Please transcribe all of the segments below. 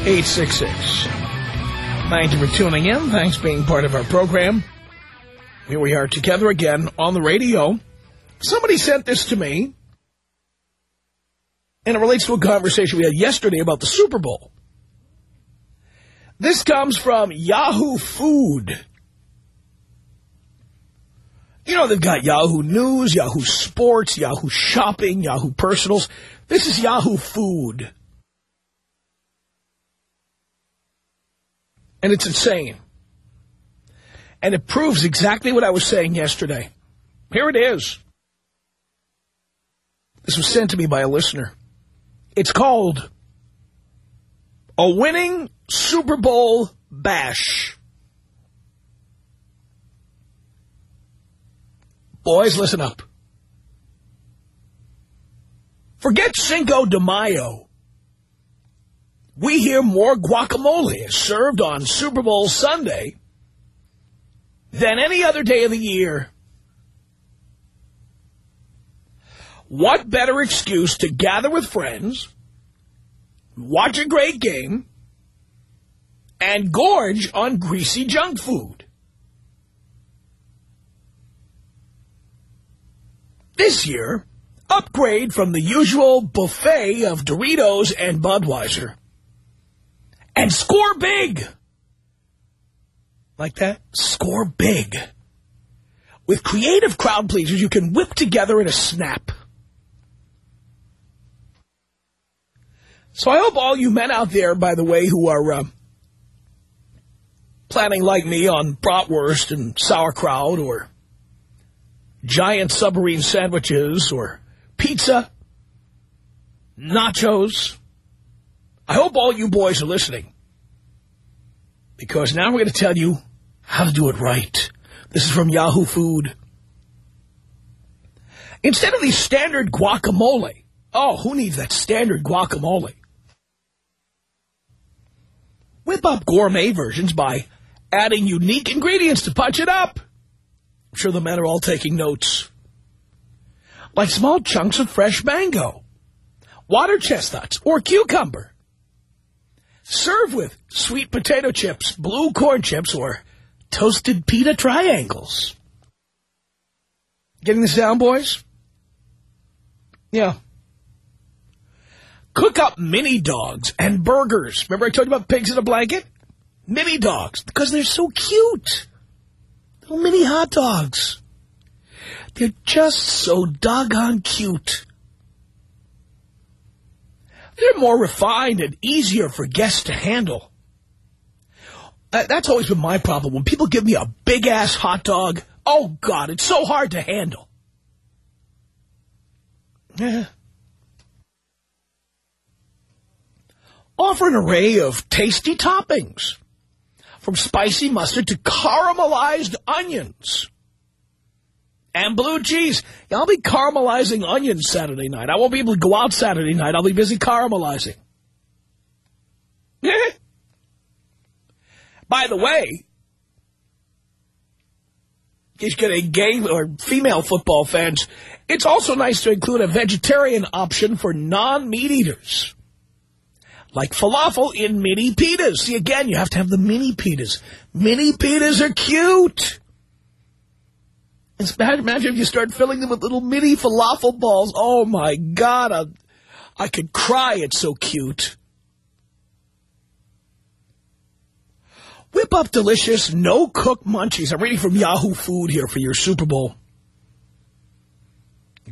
1-800-5800-866. Thank you for tuning in. Thanks for being part of our program. Here we are together again on the radio. Somebody sent this to me, and it relates to a conversation we had yesterday about the Super Bowl. This comes from Yahoo Food. You know, they've got Yahoo News, Yahoo Sports, Yahoo Shopping, Yahoo Personals. This is Yahoo Food. And it's insane. And it proves exactly what I was saying yesterday. Here it is. This was sent to me by a listener. It's called A Winning Super Bowl Bash. Boys, listen up. Forget Cinco de Mayo. We hear more guacamole is served on Super Bowl Sunday than any other day of the year. What better excuse to gather with friends, watch a great game, and gorge on greasy junk food? This year, upgrade from the usual buffet of Doritos and Budweiser. And score big! Like that? Score big. With creative crowd pleasers you can whip together in a snap. So I hope all you men out there, by the way, who are uh, planning like me on bratwurst and sauerkraut or giant submarine sandwiches or pizza, nachos. I hope all you boys are listening. Because now we're going to tell you how to do it right. This is from Yahoo Food. Instead of the standard guacamole, oh, who needs that standard guacamole? Whip up gourmet versions by adding unique ingredients to punch it up. I'm sure the men are all taking notes. Like small chunks of fresh mango, water chestnuts, or cucumber. Serve with sweet potato chips, blue corn chips, or toasted pita triangles. Getting this down, boys? Yeah. Cook up mini dogs and burgers. Remember I told you about pigs in a blanket? Mini dogs, because they're so cute. Little mini hot dogs. They're just so doggone cute. They're more refined and easier for guests to handle. Uh, that's always been my problem. When people give me a big-ass hot dog, oh, God, it's so hard to handle. Yeah. Offer an array of tasty toppings. From spicy mustard to caramelized onions. And blue cheese. I'll be caramelizing onions Saturday night. I won't be able to go out Saturday night. I'll be busy caramelizing. By the way, he's getting gay or female football fans. It's also nice to include a vegetarian option for non-meat eaters. Like falafel in mini pitas. See, again, you have to have the mini pitas. Mini pitas are cute. Imagine if you start filling them with little mini falafel balls. Oh, my God. I, I could cry. It's so cute. Whip up delicious, no-cook munchies. I'm reading from Yahoo Food here for your Super Bowl.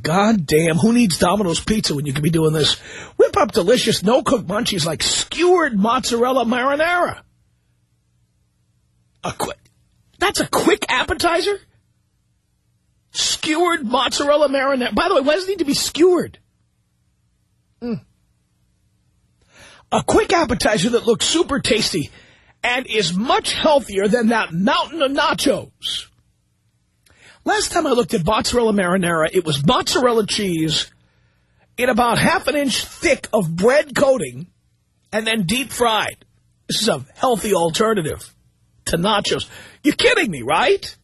God damn, who needs Domino's Pizza when you can be doing this? Whip up delicious, no-cook munchies like skewered mozzarella marinara. A quick, that's a quick appetizer? Skewered mozzarella marinara. By the way, why does it need to be skewered? Mm. A quick appetizer that looks super tasty and is much healthier than that mountain of nachos. Last time I looked at mozzarella marinara, it was mozzarella cheese in about half an inch thick of bread coating and then deep fried. This is a healthy alternative to nachos. You're kidding me, right?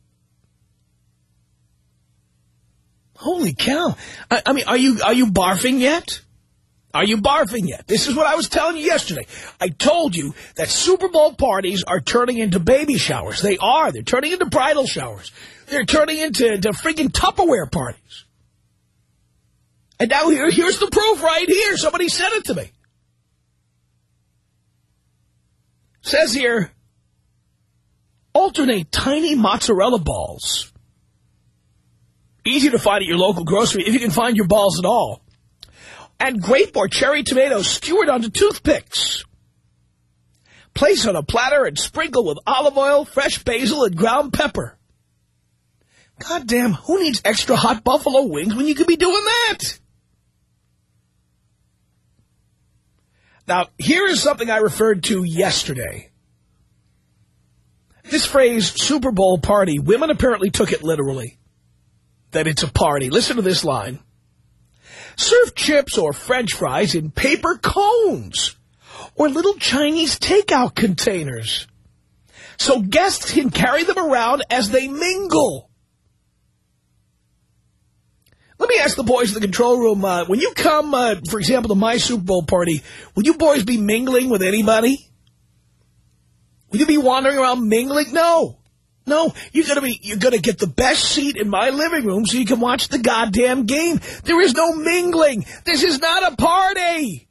Holy cow. I, I mean, are you, are you barfing yet? Are you barfing yet? This is what I was telling you yesterday. I told you that Super Bowl parties are turning into baby showers. They are. They're turning into bridal showers. They're turning into, into freaking Tupperware parties. And now here, here's the proof right here. Somebody sent it to me. Says here, alternate tiny mozzarella balls. Easy to find at your local grocery if you can find your balls at all and grape or cherry tomatoes skewered onto toothpicks. Place on a platter and sprinkle with olive oil, fresh basil, and ground pepper. God damn, who needs extra hot buffalo wings when you could be doing that? Now, here is something I referred to yesterday. This phrase, Super Bowl party, women apparently took it literally. That it's a party. Listen to this line. Serve chips or french fries in paper cones or little Chinese takeout containers so guests can carry them around as they mingle. Let me ask the boys in the control room, uh, when you come, uh, for example, to my Super Bowl party, will you boys be mingling with anybody? Will you be wandering around mingling? No. No, you're gonna be you're gonna get the best seat in my living room so you can watch the goddamn game. There is no mingling. This is not a party.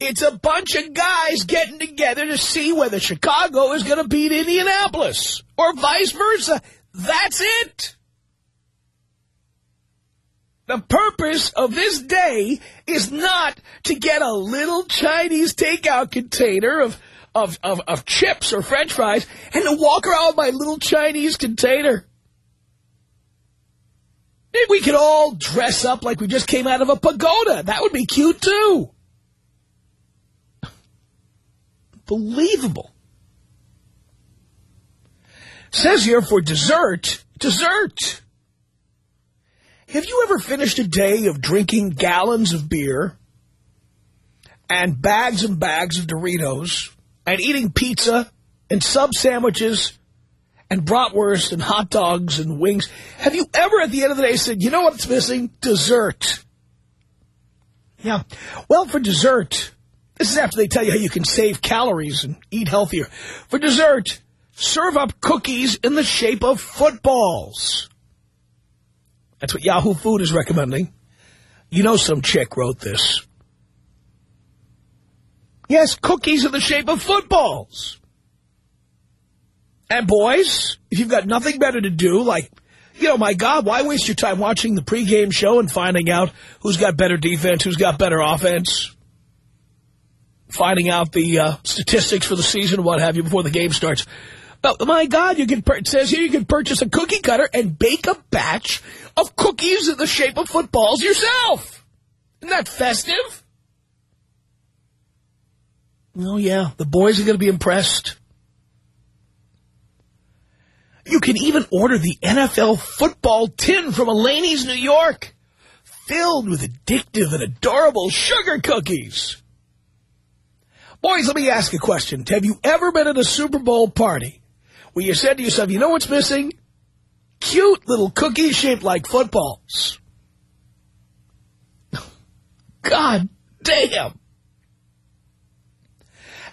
It's a bunch of guys getting together to see whether Chicago is gonna beat Indianapolis or vice versa. That's it. The purpose of this day is not to get a little Chinese takeout container of of, of, of chips or french fries and to walk around with my little Chinese container. Maybe we could all dress up like we just came out of a pagoda. That would be cute, too. Believable. Says here for dessert, dessert. Have you ever finished a day of drinking gallons of beer and bags and bags of Doritos and eating pizza and sub sandwiches and bratwurst and hot dogs and wings. Have you ever at the end of the day said, you know what's missing? Dessert. Yeah. Well, for dessert, this is after they tell you how you can save calories and eat healthier. For dessert, serve up cookies in the shape of footballs. That's what Yahoo Food is recommending. You know some chick wrote this. Yes, cookies in the shape of footballs. And boys, if you've got nothing better to do, like, you know, my God, why waste your time watching the pregame show and finding out who's got better defense, who's got better offense, finding out the uh, statistics for the season, what have you, before the game starts. But my God, you can it says here you can purchase a cookie cutter and bake a batch of cookies in the shape of footballs yourself. Isn't that festive? Oh, yeah. The boys are going to be impressed. You can even order the NFL football tin from Eleni's, New York, filled with addictive and adorable sugar cookies. Boys, let me ask a question. Have you ever been at a Super Bowl party where you said to yourself, you know what's missing? Cute little cookies shaped like footballs. God damn.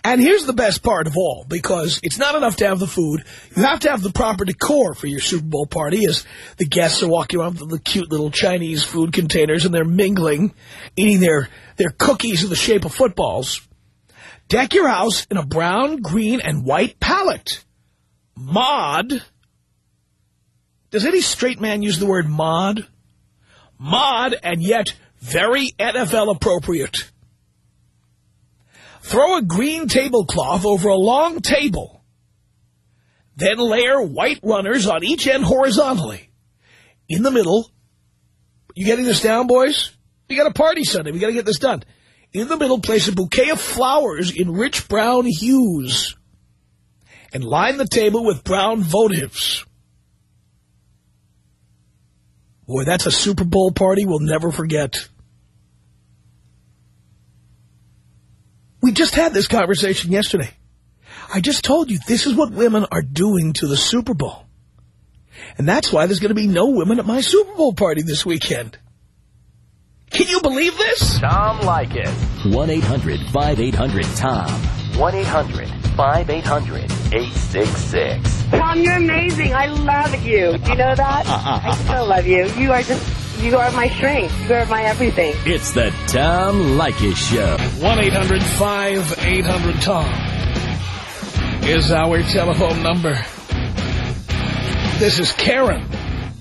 And here's the best part of all, because it's not enough to have the food. You have to have the proper decor for your Super Bowl party as the guests are walking around with the cute little Chinese food containers and they're mingling, eating their, their cookies in the shape of footballs. Deck your house in a brown, green, and white palette. Mod. Does any straight man use the word mod? Mod, and yet very NFL appropriate. Throw a green tablecloth over a long table. Then layer white runners on each end horizontally. In the middle, you getting this down, boys? We got a party Sunday. We got to get this done. In the middle, place a bouquet of flowers in rich brown hues. And line the table with brown votives. Boy, that's a Super Bowl party we'll never forget. We just had this conversation yesterday. I just told you this is what women are doing to the Super Bowl. And that's why there's going to be no women at my Super Bowl party this weekend. Can you believe this? Tom Leykis. 1-800-5800-TOM. 1-800-5800-866. Tom, you're amazing. I love you. Do you know that? Uh, uh, uh, I so love you. You are just, you are my strength. You are my everything. It's the Tom Leykis Show. 1-800-5800-TOM is our telephone number. This is Karen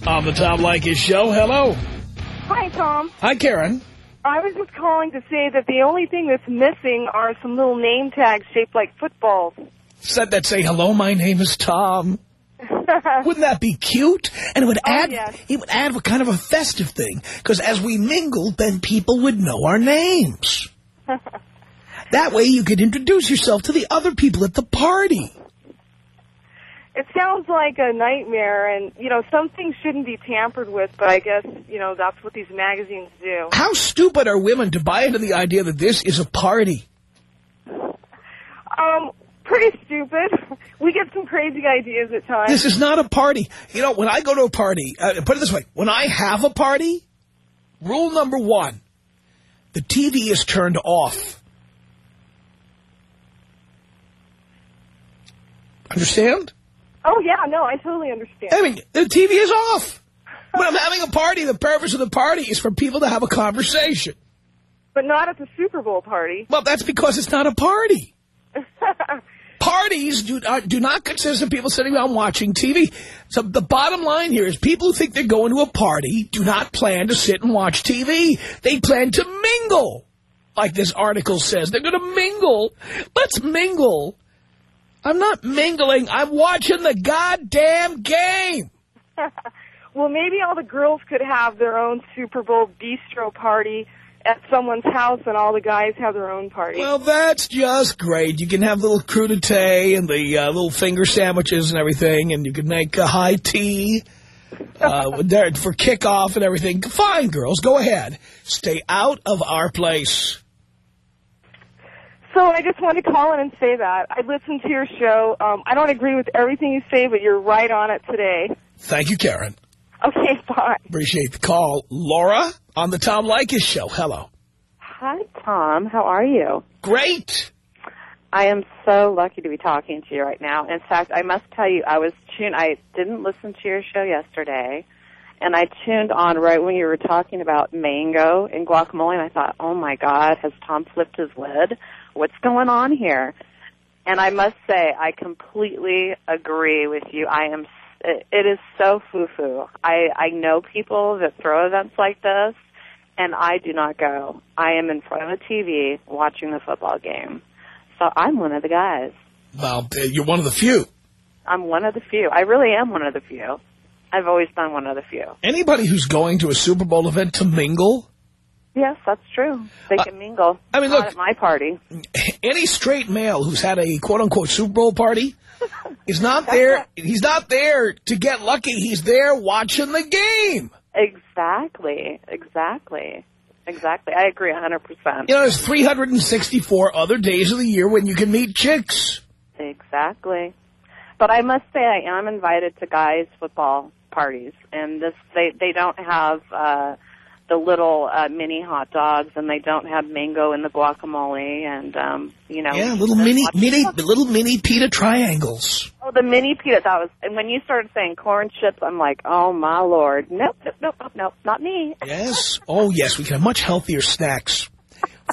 on the Tom Leykis Show. Hello. Hi, Tom. Hi, Karen. I was just calling to say that the only thing that's missing are some little name tags shaped like footballs. Said that say, hello, my name is Tom. Wouldn't that be cute? And it would oh, add, yes. it would add a kind of a festive thing. Because as we mingled, then people would know our names. that way you could introduce yourself to the other people at the party. It sounds like a nightmare, and, you know, some things shouldn't be tampered with, but I guess, you know, that's what these magazines do. How stupid are women to buy into the idea that this is a party? Um, pretty stupid. We get some crazy ideas at times. This is not a party. You know, when I go to a party, uh, put it this way, when I have a party, rule number one, the TV is turned off. Understand? Oh, yeah, no, I totally understand. I mean, the TV is off. When I'm having a party, the purpose of the party is for people to have a conversation. But not at the Super Bowl party. Well, that's because it's not a party. Parties do not, do not consist of people sitting around watching TV. So the bottom line here is people who think they're going to a party do not plan to sit and watch TV. They plan to mingle. Like this article says, they're going to mingle. Let's mingle. I'm not mingling. I'm watching the goddamn game. well, maybe all the girls could have their own Super Bowl bistro party at someone's house, and all the guys have their own party. Well, that's just great. You can have little crudité and the uh, little finger sandwiches and everything, and you can make a high tea uh, there for kickoff and everything. Fine, girls, go ahead. Stay out of our place. So I just wanted to call in and say that. I listened to your show. Um, I don't agree with everything you say, but you're right on it today. Thank you, Karen. Okay, bye. Appreciate the call. Laura on the Tom Leykis show. Hello. Hi, Tom. How are you? Great. I am so lucky to be talking to you right now. In fact, I must tell you, I was tuned. I didn't listen to your show yesterday, and I tuned on right when you were talking about mango and guacamole, and I thought, oh my God, has Tom flipped his lid? What's going on here? And I must say, I completely agree with you. I am. It, it is so foo-foo. I I know people that throw events like this, and I do not go. I am in front of the TV watching the football game. So I'm one of the guys. Well, uh, you're one of the few. I'm one of the few. I really am one of the few. I've always been one of the few. Anybody who's going to a Super Bowl event to mingle, Yes, that's true. They Uh, can mingle. I mean, Not look- at my party. any straight male who's had a quote-unquote Super Bowl party is not there. He's not there to get lucky. He's there watching the game. Exactly. Exactly. Exactly. I agree 100%. You know, there's 364 other days of the year when you can meet chicks. Exactly. But I must say I am invited to guys football parties and this they they don't have uh the little uh mini hot dogs and they don't have mango in the guacamole and um you know Yeah, little mini, mini, little mini pita triangles. Oh, the mini pita. That was, and when you started saying corn chips, I'm like, oh my lord, nope, nope, nope, nope, nope not me. Yes. Oh, yes, we can have much healthier snacks.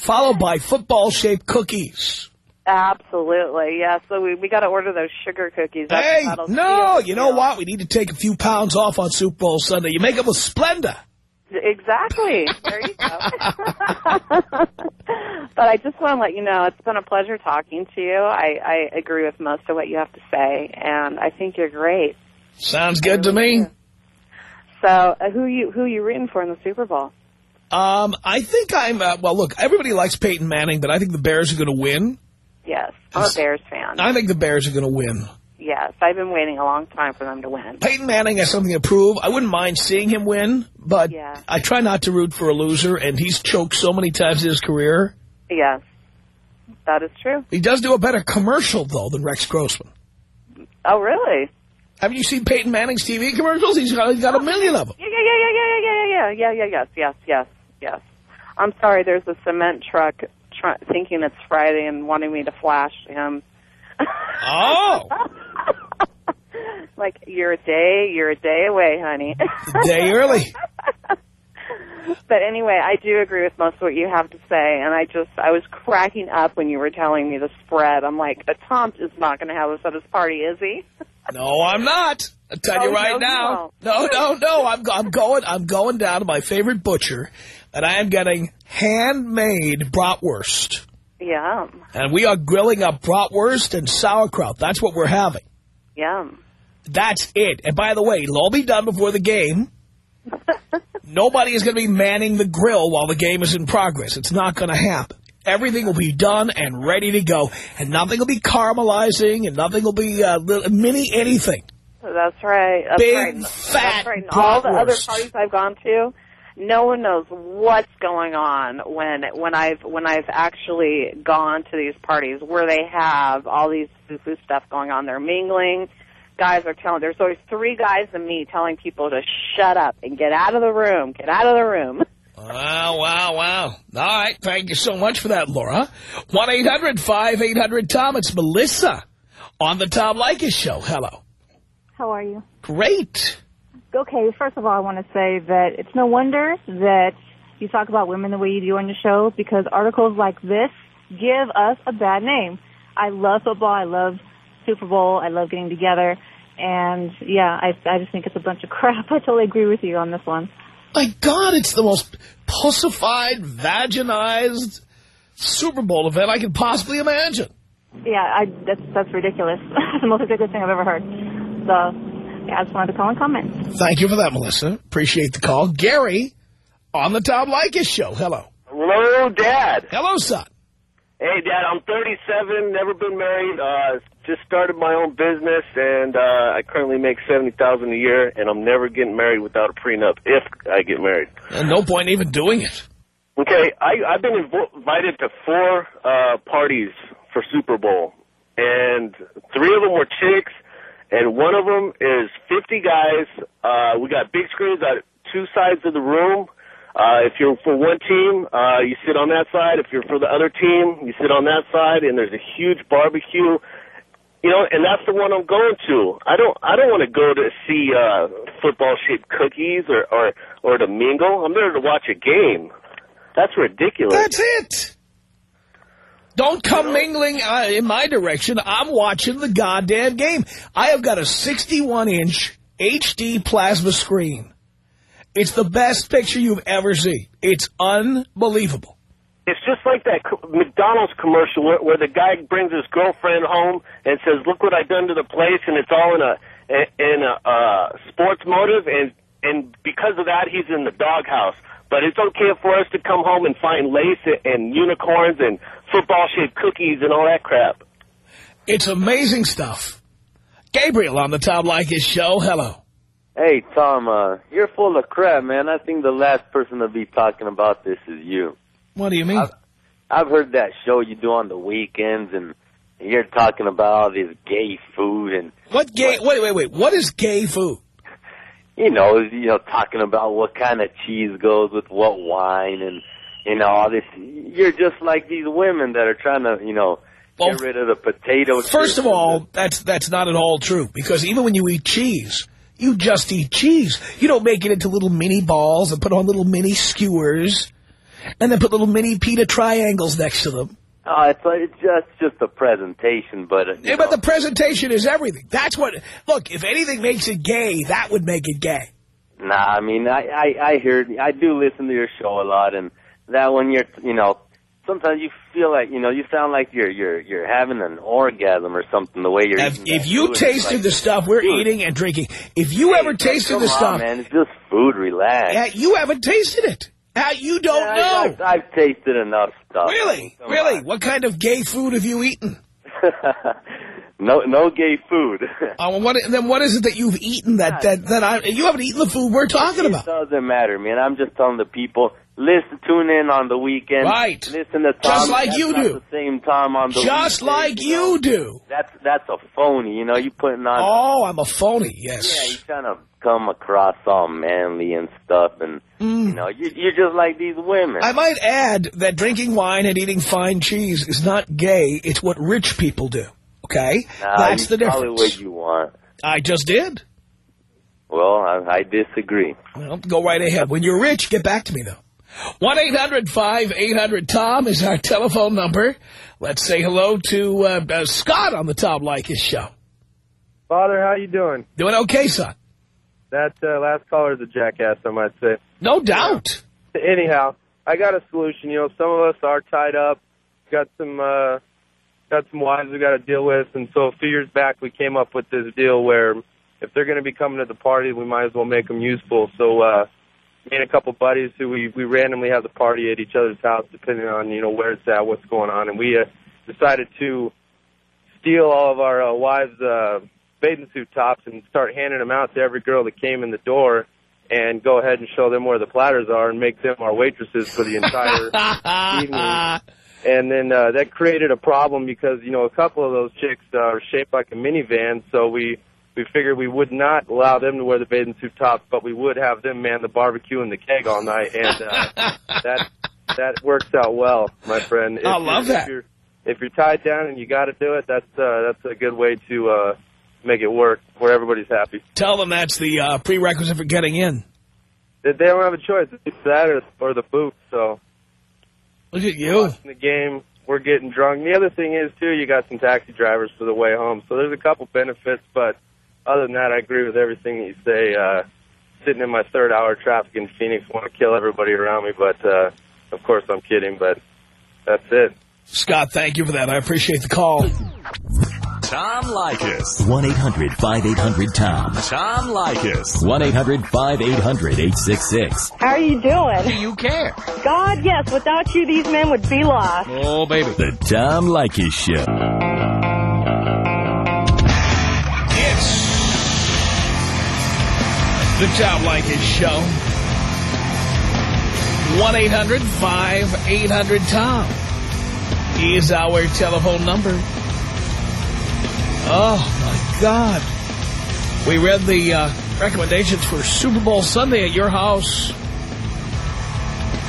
Followed by football-shaped cookies. Absolutely, yeah. So we we got to order those sugar cookies. That's- Hey, no, you know what? We need to take a few pounds off on Super Bowl Sunday. You make it with Splenda. Exactly. There you go. but I just want to let you know it's been a pleasure talking to you. I, I agree with most of what you have to say, and I think you're great. Sounds good to me. So, uh, who you who you rooting for in the Super Bowl? Um, I think I'm, uh, well, look, everybody likes Peyton Manning, but I think the Bears are going to win. Yes, I'm a Bears fan. I think the Bears are going to win. Yes, I've been waiting a long time for them to win. Peyton Manning has something to prove. I wouldn't mind seeing him win, but Yeah. I try not to root for a loser, and he's choked so many times in his career. Yes, that is true. He does do a better commercial, though, than Rex Grossman. Oh, really? Have you seen Peyton Manning's TV commercials? He's got, he's got a million of them. Yeah, yeah, yeah, yeah, yeah, yeah, yeah, yeah, yeah, yes, yes, yes, yes. I'm sorry, there's a cement truck thinking it's Friday and wanting me to flash him. Oh, like, you're a day, you're a day away, honey. day early. but anyway, I do agree with most of what you have to say, and I just, I was cracking up when you were telling me the spread. I'm like, a Tom is not going to have us at his party, is he? No, I'm not. I tell you Oh, right no, now. No, no, no. I'm, I'm going. I'm going down to my favorite butcher, and I am getting handmade bratwurst. Yum, And we are grilling up bratwurst and sauerkraut. That's what we're having. yum. That's it. And by the way, it'll all be done before the game. Nobody is going to be manning the grill while the game is in progress. It's not going to happen. Everything will be done and ready to go. And nothing will be caramelizing and nothing will be uh, mini anything. That's right. That's Big, right. fat That's right. And all the other parties I've gone to, no one knows what's going on when when I've when I've actually gone to these parties where they have all these foo-foo stuff going on. They're mingling. Guys are telling. There's always three guys and me telling people to shut up and get out of the room. Get out of the room. Wow, wow, wow. All right. Thank you so much for that, Laura. 1-800-5800-TOM. It's Melissa on the Tom Leykis Show. Hello. How are you? Great. Okay, first of all, I want to say that it's no wonder that you talk about women the way you do on your show because articles like this give us a bad name. I love football. I love Super Bowl. I love getting together. And yeah, I, I just think it's a bunch of crap. I totally agree with you on this one. My God, it's the most pussified, vaginized Super Bowl event I can possibly imagine. Yeah, I, that's, that's ridiculous. That's the most ridiculous thing I've ever heard. So, yeah, I just wanted to call and comment. Thank you for that, Melissa. Appreciate the call. Gary on the Tom Leykis Show. Hello. Hello, Dad. Hello, son. Hey, Dad, I'm 37, never been married, uh, just started my own business, and uh, I currently make 70000 a year, and I'm never getting married without a prenup, if I get married. And no point even doing it. Okay, I, I've been invited to four uh, parties for Super Bowl, and three of them were chicks, and one of them is 50 guys. Uh, we got big screens on two sides of the room. Uh, if you're for one team, uh, you sit on that side. If you're for the other team, you sit on that side, and there's a huge barbecue. You know, and that's the one I'm going to. I don't, I don't want to go to see uh, football-shaped cookies or, or, or to mingle. I'm there to watch a game. That's ridiculous. That's it. Don't come mingling uh, in my direction. I'm watching the goddamn game. I have got a 61-inch HD plasma screen. It's the best picture you've ever seen. It's unbelievable. It's just like that McDonald's commercial where, where the guy brings his girlfriend home and says, "Look what I've done to the place," and it's all in a in a uh, sports motive, and and because of that, he's in the doghouse. But it's okay for us to come home and find lace and unicorns and football-shaped cookies and all that crap. It's amazing stuff. Gabriel on the Tom Leykis show. Hello. Hey, Tom, uh, you're full of crap, man. I think the last person to be talking about this is you. What do you mean? I've, I've heard that show you do on the weekends, and you're talking about all this gay food and, What gay? Wait, wait, wait. What is gay food? you know, you know, talking about what kind of cheese goes with what wine and, you know, all this. You're just like these women that are trying to, you know, Well, get rid of the potato First of all, that's that's not at all true because even when you eat cheese, you just eat cheese. You don't make it into little mini balls and put on little mini skewers and then put little mini pita triangles next to them. Oh, it's like, it's just just a presentation, but uh, Yeah, but the presentation is everything. That's what, look, if anything makes it gay, that would make it gay. Nah, I mean, I, I, I hear, I do listen to your show a lot, and that when you're, you know, sometimes you feel like, you know, you sound like you're, you're, you're having an orgasm or something, the way you're If, eating if you food. Tasted like, the stuff we're dude, eating and drinking, if you ever tasted the on, stuff, man, it's just food, relax. yeah, you haven't tasted it. Uh, you don't Yeah, know. I've, I've tasted enough stuff. Really? Come Really? on. What kind of gay food have you eaten? no, no gay food. Uh, well, what, then what is it that you've eaten that, that, that I, you haven't eaten the food we're talking It about? doesn't matter, man. I'm just telling the people, listen, tune in on the weekend. Right. Listen to Tom. Just like you do. the same time on the Just weekday, like you know. you do. That's that's a phony, you know. You putting on. Oh, I'm a phony, Yes. Yeah, you're trying to come across all manly and stuff, and you know, you, you're just like these women. Mm. I might add that drinking wine and eating fine cheese is not gay. It's what rich people do. Okay? Nah, That's the difference. what you want. I just did. Well, I, I disagree. Well, go right ahead. When you're rich, get back to me, though. 1-800-5800-TOM is our telephone number. Let's say hello to uh, uh, Scott on the Tom Leykis show. Father, how you doing? Doing okay, son? That uh, last caller's a jackass, I might say. No doubt. Anyhow, I got a solution. You know, some of us are tied up, got some uh, got some wives we got to deal with, and so a few years back we came up with this deal where if they're going to be coming to the party, we might as well make them useful. So uh, me and a couple buddies who we we randomly have the party at each other's house, depending on you know where it's at, what's going on, and we uh, decided to steal all of our uh, wives' uh, bathing suit tops and start handing them out to every girl that came in the door and go ahead and show them where the platters are and make them our waitresses for the entire evening. And then uh, that created a problem because you know a couple of those chicks uh, are shaped like a minivan, so we we figured we would not allow them to wear the bathing suit tops, but we would have them man the barbecue and the keg all night, and uh, that that works out well, my friend. If I you're- love that. If you're, if you're tied down and you got to do it, that's uh, that's a good way to uh, make it work where everybody's happy. Tell them that's the uh, prerequisite for getting in. They, they don't have a choice. It's that or, or the boot. So Look at you. watching the game, we're getting drunk. The other thing is too, you got some taxi drivers for the way home. So there's a couple benefits, but other than that, I agree with everything that you say. Uh, sitting in my third hour of traffic in Phoenix, want to kill everybody around me, but uh, of course I'm kidding. But that's it. Scott, thank you for that. I appreciate the call. Tom Leykis. 1-800-5800-TOM. Tom Leykis. 1-800-5800-866. How are you doing? Do you care? God, yes. Without you, these men would be lost. Oh, baby. The Tom Leykis Show. The Tom Leykis Show. 1-800-5800-TOM is our telephone number. Oh, my God. We read the uh, recommendations for Super Bowl Sunday at your house.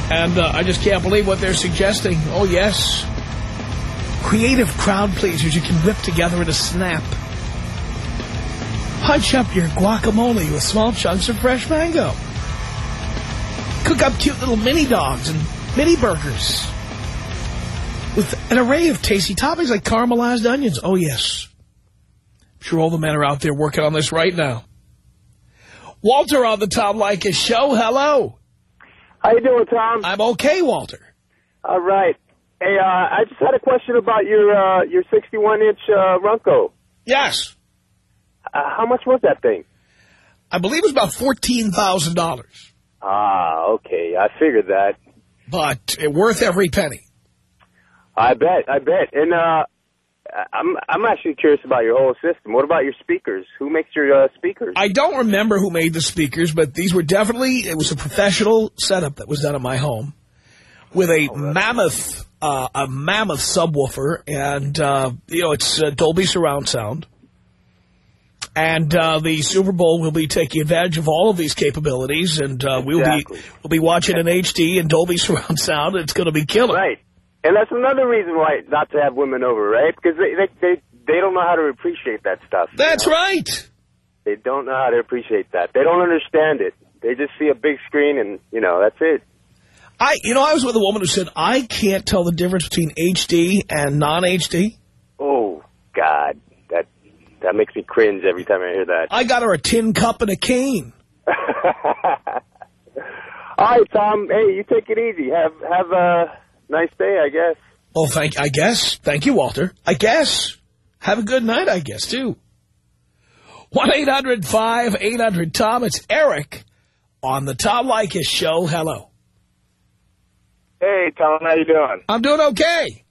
And uh, I just can't believe what they're suggesting. Oh, yes. Creative crowd pleasers you can whip together in a snap. Punch up your guacamole with small chunks of fresh mango. Cook up cute little mini dogs and mini burgers. With an array of tasty toppings like caramelized onions. Oh, yes. I'm sure all the men are out there working on this right now. Walter on the Tom Leykis show. Hello. How you doing, Tom? I'm okay, Walter. All right. Hey, uh, I just had a question about your uh, your 61 inch uh, Runco. Yes. Uh, how much was that thing? I believe it was about $14,000. Ah, okay. I figured that. But it worth every penny. I bet. I bet. And uh, I'm I'm actually curious about your whole system. What about your speakers? Who makes your uh, speakers? I don't remember who made the speakers, but these were definitely, it was a professional setup that was done at my home with a mammoth, uh, a mammoth subwoofer and, uh, you know, it's uh, Dolby surround sound. And uh, the Super Bowl will be taking advantage of all of these capabilities, and uh, we'll Exactly. be we'll be watching in HD and Dolby surround sound. It's going to be killer. Right. And that's another reason why not to have women over, right? Because they they they, they don't know how to appreciate that stuff. you That's know? right. They don't know how to appreciate that. They don't understand it. They just see a big screen and, you know, that's it. I, you know, I was with a woman who said, I can't tell the difference between HD and non-HD. Oh, God. That that makes me cringe every time I hear that. I got her a tin cup and a cane. All right, Tom. Hey, you take it easy. Have have a nice day, I guess. Oh, thank, I guess. Thank you, Walter. I guess. Have a good night, I guess, too. 1-800-5800-TOM. It's Eric on the Tom Leykis show. Hello. Hey, Tom, how you doing? I'm doing okay.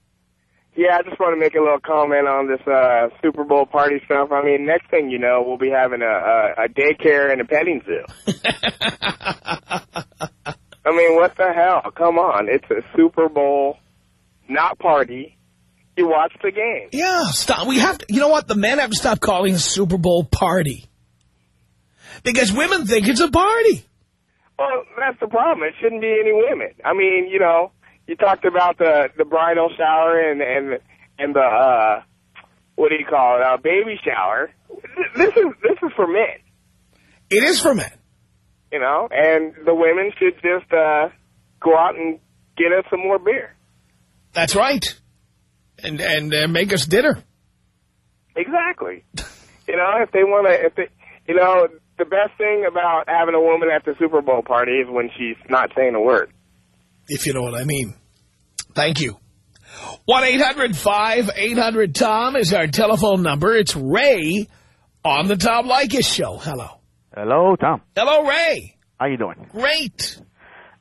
Yeah, I just want to make a little comment on this uh, Super Bowl party stuff. I mean, next thing you know, we'll be having a, a, a daycare and a petting zoo. I mean, what the hell? Come on. It's a Super Bowl, not party. You watch the game. Yeah, stop. We have to, you know what? The men have to stop calling a Super Bowl party. Because women think it's a party. Well, that's the problem. It shouldn't be any women. I mean, you know, you talked about the the bridal shower and and and the uh what do you call it? Uh, baby shower. This is this is for men. It is for men. You know, and the women should just uh go out and get us some more beer. That's right. And and uh, make us dinner. Exactly. you know, if they want to, if they, you know, the best thing about having a woman at the Super Bowl party is when she's not saying a word. If you know what I mean. Thank you. 1-800-5800-TOM is our telephone number. It's Ray on the Tom Leykis show. Hello. Hello, Tom. Hello, Ray. How you doing? Great.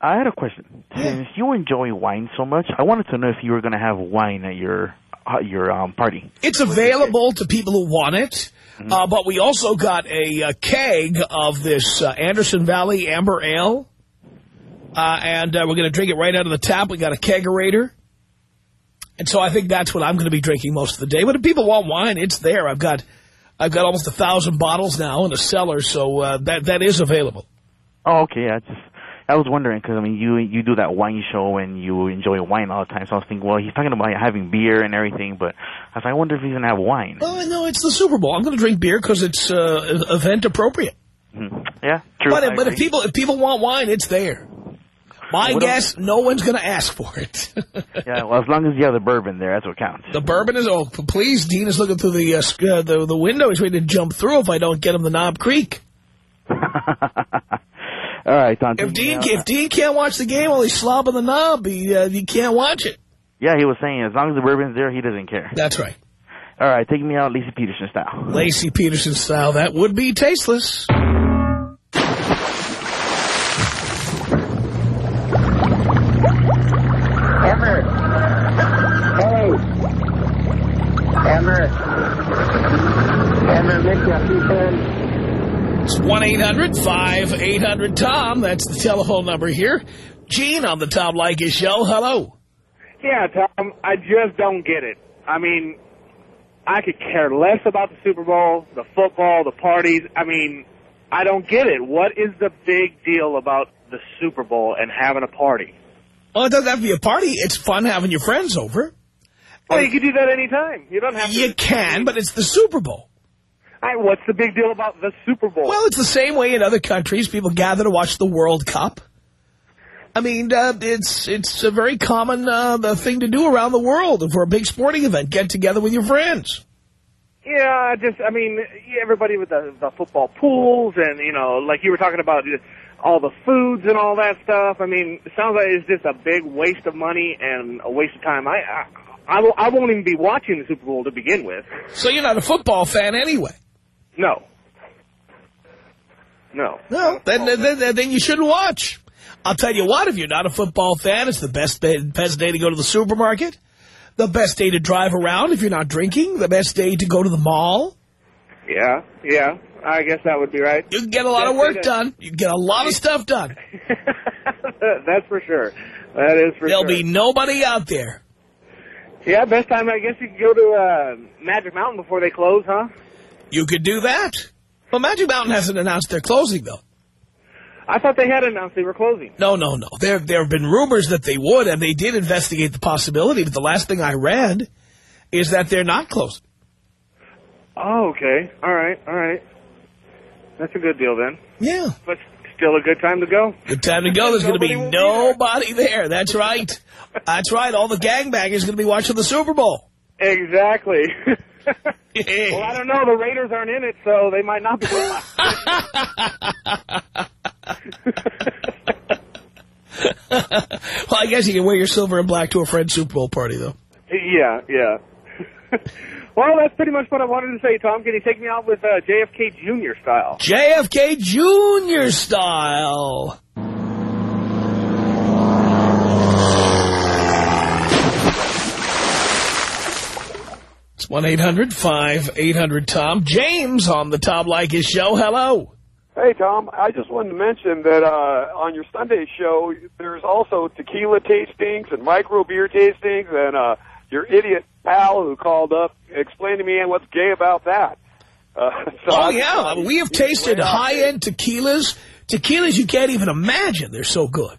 I had a question. Since you enjoy wine so much, I wanted to know if you were going to have wine at your uh, your um, party. It's available to people who want it. Uh, but we also got a, a keg of this uh, Anderson Valley Amber Ale. Uh, and uh, we're going to drink it right out of the tap. We got a kegerator. And so I think that's what I'm going to be drinking most of the day. But if people want wine, it's there. I've got I've got almost a thousand bottles now in the cellar, so uh, that that is available. Oh, okay. I just I was wondering because I mean you you do that wine show and you enjoy wine all the time. So I was thinking, well, he's talking about having beer and everything, but I was like, I wonder if he's gonna have wine. Oh, no, it's the Super Bowl. I'm going to drink beer because it's uh, event appropriate. Mhm. Yeah, true. But, but if people if people want wine, it's there. My What guess, no one's going to ask for it. yeah, well, as long as you have the bourbon there, that's what counts. The bourbon is, oh, please, Dean is looking through the, uh, uh, the the window. He's ready to jump through if I don't get him the Knob Creek. All right, Tom. If Dean, if Dean can't watch the game while he's slobbing the knob, he, uh, he can't watch it. Yeah, he was saying as long as the bourbon's there, he doesn't care. That's right. All right, take me out Laci Peterson style. Laci Peterson style, that would be tasteless. Emmer. Hey. Emmer. Emmer, miss you. Keep. It's 1-800-5800-TOM. That's the telephone number here. Gene on the Tom Leykis show. Hello. Yeah, Tom, I just don't get it. I mean, I could care less about the Super Bowl, the football, the parties. I mean, I don't get it. What is the big deal about the Super Bowl and having a party? Well, it doesn't have to be a party. It's fun having your friends over. Well, you can do that anytime. You don't have to. You can, but it's the Super Bowl. All right, what's the big deal about the Super Bowl? Well, it's the same way in other countries. People gather to watch the World Cup. I mean, uh, it's it's a very common uh, thing to do around the world for a big sporting event. Get together with your friends. Yeah, just, I mean, everybody with the, the football pools and, you know, like you were talking about all the foods and all that stuff. I mean, it sounds like it's just a big waste of money and a waste of time. I, I, I, will, I won't even be watching the Super Bowl to begin with. So you're not a football fan anyway. No. No. No, then, then, then, then you shouldn't watch. I'll tell you what, if you're not a football fan, it's the best day, best day to go to the supermarket, the best day to drive around if you're not drinking, the best day to go to the mall. Yeah, yeah. I guess that would be right. You can get a lot of work done. You can get a lot of stuff done. That's for sure. That is for sure. There'll be nobody out there. Yeah, best time I guess you could go to uh, Magic Mountain before they close, huh? You could do that. Well, Magic Mountain hasn't announced they're closing, though. I thought they had announced they were closing. No, no, no. There, there have been rumors that they would, and they did investigate the possibility, but the last thing I read is that they're not closing. Oh, okay. All right, all right. That's a good deal then. Yeah. But Still a good time to go. Good time to go. There's going to be nobody there. That's right. That's right. All the gangbangers going to be watching the Super Bowl. Exactly. well, I don't know. The Raiders aren't in it, so they might not be. well, I guess you can wear your silver and black to a friend's Super Bowl party, though. yeah, yeah. well, that's pretty much what I wanted to say, Tom. Can you take me out with uh, JFK Jr. style? JFK Jr. style. It's 1-800-5800-TOM. James on the Tom Leykis show. Hello. Hey, Tom. I just wanted to mention that uh, on your Sunday show, there's also tequila tastings and micro beer tastings, and uh, your idiot pal who called up explain to me and what's gay about that. Uh, so oh, I- yeah. We have tasted high-end tequilas. Tequilas you can't even imagine. They're so good.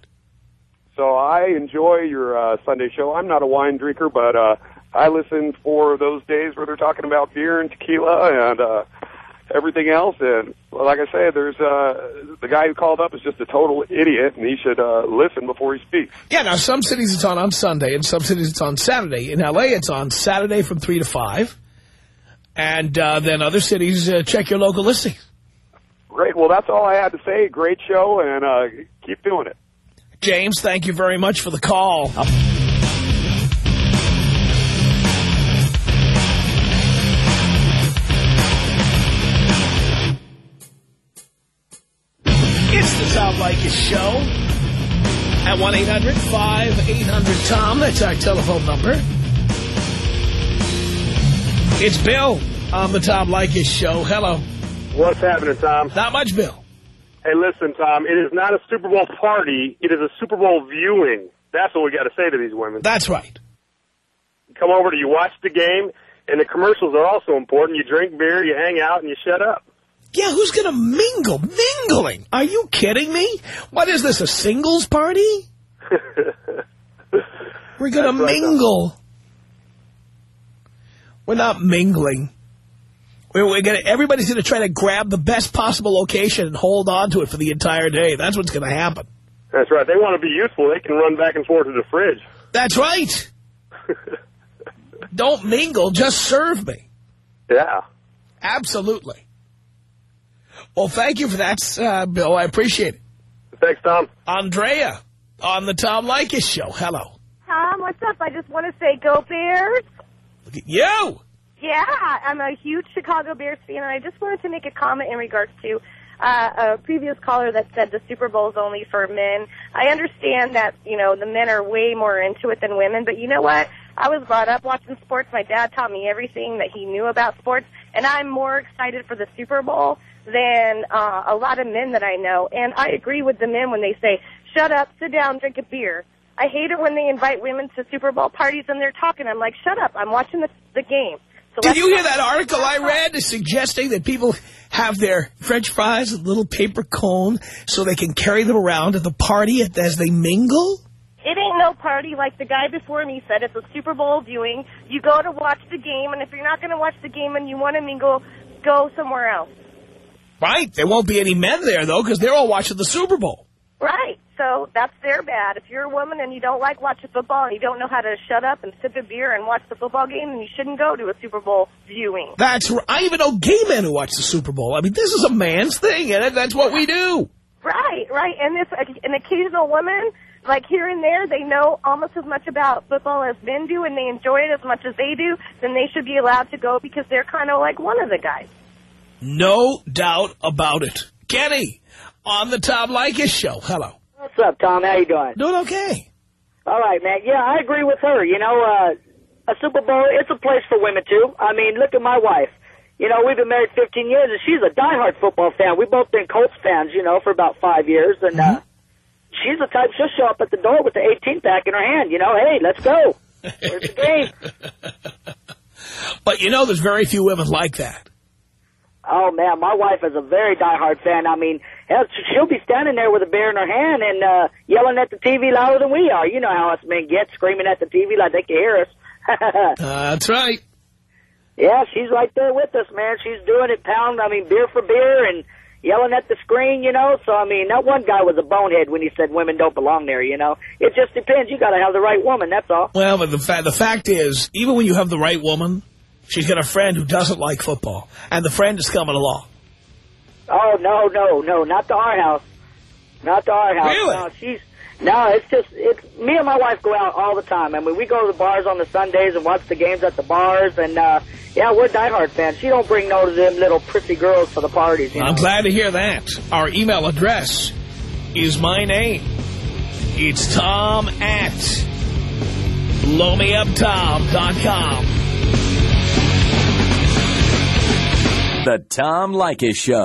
So I enjoy your uh, Sunday show. I'm not a wine drinker, but uh, I listen for those days where they're talking about beer and tequila and uh, everything else. And like I said, there's uh, the guy who called up is just a total idiot, and he should uh, listen before he speaks. Yeah, now some cities it's on on Sunday, and some cities it's on Saturday. In L.A., it's on Saturday from 3 to 5. And uh, then other cities, uh, check your local listings. Great. Well, that's all I had to say. Great show, and uh, keep doing it. James, thank you very much for the call. Tom Leykis Show at 1-800-5800-TOM. That's our telephone number. It's Bill on the Tom Leykis Show. Hello. What's happening, Tom? Not much, Bill. Hey, listen, Tom. It is not a Super Bowl party. It is a Super Bowl viewing. That's what we got to say to these women. That's right. You come over to you watch the game, and the commercials are also important. You drink beer, you hang out, and you shut up. Yeah, who's going to mingle? Mingling? Are you kidding me? What is this, a singles party? We're going to That's right, mingle. We're not mingling. We're, we're gonna, everybody's going to try to grab the best possible location and hold on to it for the entire day. That's what's going to happen. That's right. They want to be useful. They can run back and forth to the fridge. That's right. Don't mingle, just serve me. Yeah. Absolutely. Well, thank you for that, uh, Bill. I appreciate it. Thanks, Tom. Andrea on the Tom Leykis show. Hello. Tom, what's up? I just want to say go Bears. Look at you. Yeah, I'm a huge Chicago Bears fan, and I just wanted to make a comment in regards to uh, a previous caller that said the Super Bowl is only for men. I understand that, you know, the men are way more into it than women, but you know what? I was brought up watching sports. My dad taught me everything that he knew about sports, and I'm more excited for the Super Bowl than uh, a lot of men that I know. And I agree with the men when they say, shut up, sit down, drink a beer. I hate it when they invite women to Super Bowl parties and they're talking. I'm like, shut up, I'm watching the, the game. So Did you hear that article I read suggesting that people have their French fries in a little paper cone so they can carry them around at the party as they mingle? It ain't no party like the guy before me said. It's a Super Bowl viewing. You go to watch the game, and if you're not going to watch the game and you want to mingle, go somewhere else. Right. There won't be any men there, though, because they're all watching the Super Bowl. Right. So that's their bad. If you're a woman and you don't like watching football and you don't know how to shut up and sip a beer and watch the football game, then you shouldn't go to a Super Bowl viewing. That's I even know gay men who watch the Super Bowl. I mean, this is a man's thing, and that's what we do. Right, right. And if an occasional woman, like here and there, they know almost as much about football as men do, and they enjoy it as much as they do. Then they should be allowed to go because they're kind of like one of the guys. No doubt about it. Kenny, on the Tom Leykis show. Hello. What's up, Tom? How you doing? Doing okay. All right, man. Yeah, I agree with her. You know, uh, a Super Bowl, it's a place for women, too. I mean, look at my wife. You know, we've been married 15 years, and she's a diehard football fan. We've both been Colts fans, you know, for about five years, and uh, she's the type, she'll show up at the door with the 18-pack in her hand, you know, hey, let's go. Where's the game. But you know there's very few women like that. Oh, man, my wife is a very diehard fan. I mean, she'll be standing there with a beer in her hand and uh, yelling at the TV louder than we are. You know how us men get, screaming at the TV like they can hear us. that's right. Yeah, she's right there with us, man. She's doing it pound, I mean, beer for beer and, yelling at the screen, you know. So I mean, that one guy was a bonehead when he said women don't belong there, you know. It just depends. You got to have the right woman. That's all. Well, but the, fa the fact is, even when you have the right woman, she's got a friend who doesn't like football, and the friend is coming along. Oh no, no, no, not to our house. Not to our house. Really? No, she's no. It's just it's me and my wife go out all the time. I mean, we go to the bars on the Sundays and watch the games at the bars, and uh yeah, we're diehard fans. She don't bring no of them little prissy girls to the parties. You? I'm glad to hear that. Our email address is my name. It's Tom at blowmeuptom.com. The Tom Leykis Show.